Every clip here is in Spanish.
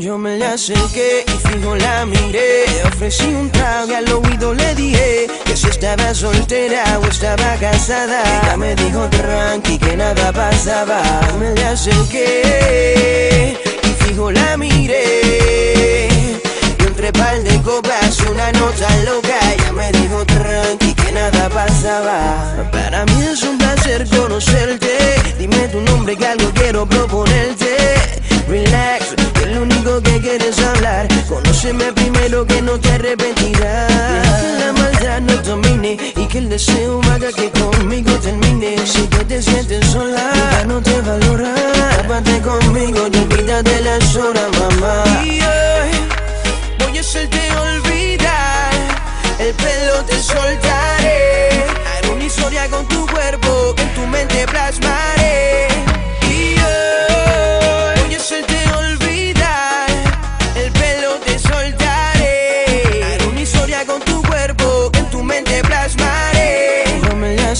Yo me le acerqué y fijo la miré. Ofrecí un trago y al oído le dije que si estaba soltera o estaba casada. Ella me dijo tranqui que nada pasaba. Me le acerqué y fijo la miré. Y entre par de copas una nota loca. Ella me dijo tranqui que nada pasaba. Para mí es un placer conocerte. Dime tu nombre que algo quiero proponerte. Conóceme primero que no te arrepentirás. Que la maldad no domine y que el deseo haga que conmigo termine. Si te sientes sola, ya no te valora. Tápate conmigo y olvídate las horas, mamá. Y hoy voy a hacerte olvidar. El pelo te soltaré.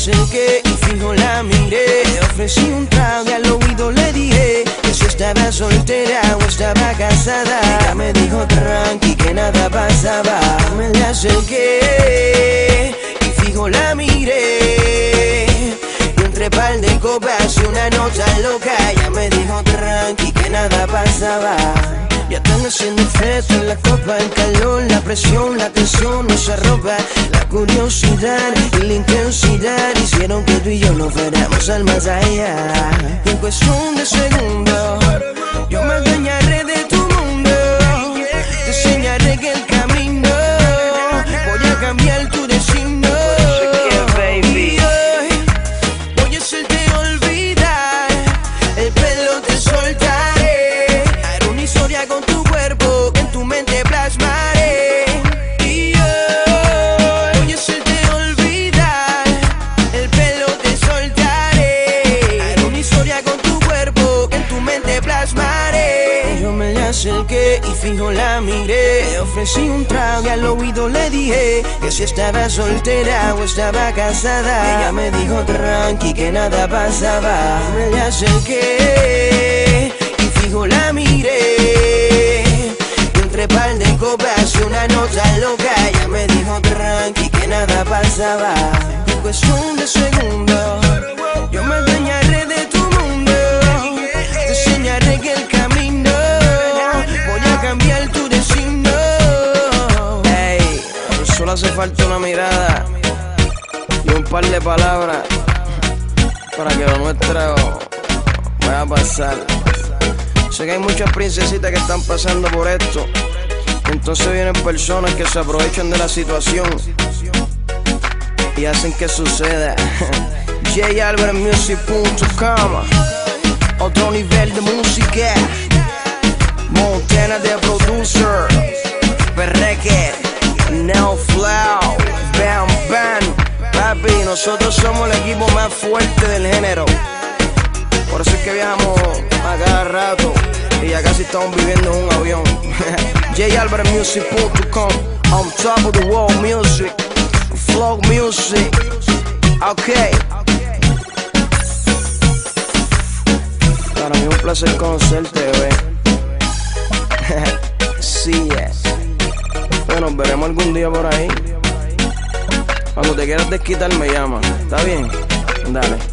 Acerqué y fijo la miré. Ofrecí un trago y al oído le dije que si estaba soltera o estaba casada. Ella me dijo tranqui que nada pasaba. Me le acerqué y fijo la miré. Y entre par de copas y una nota loca. Ella me dijo tranqui que nada pasaba. Ya están haciendo efecto en la copa, el calor, la presión, la tensión nos arropa. La curiosidad y la intensidad hicieron que tú y yo nos fuéramos al más allá. Y en cuestión de segundos, yo me adueñaré de tu mundo. Te enseñaré que el acerqué y fijo la miré. Ofrecí un trago y al oído le dije que si estaba soltera o estaba casada. Ella me dijo tranqui que nada pasaba. Me le acerqué y fijo la miré. Y entre par de copas y una nota loca. Ella me dijo tranqui que nada pasaba. Una mirada y un par de palabras para que lo nuestro vaya a pasar. Sé que hay muchas princesitas que están pasando por esto. Entonces vienen personas que se aprovechan de la situación y hacen que suceda. JAlbertMusic.com Otro nivel de música. Montana de nosotros somos el equipo más fuerte del género. Por eso es que viajamos a cada rato y ya casi estamos viviendo en un avión. JAlbertMusic.com On top of the world music. Flow music. Ok. Para mí es un placer conocerte, bebé. sí, es. Bueno, veremos algún día por ahí. Cuando te quieras desquitar, me llama. ¿Está bien? Dale.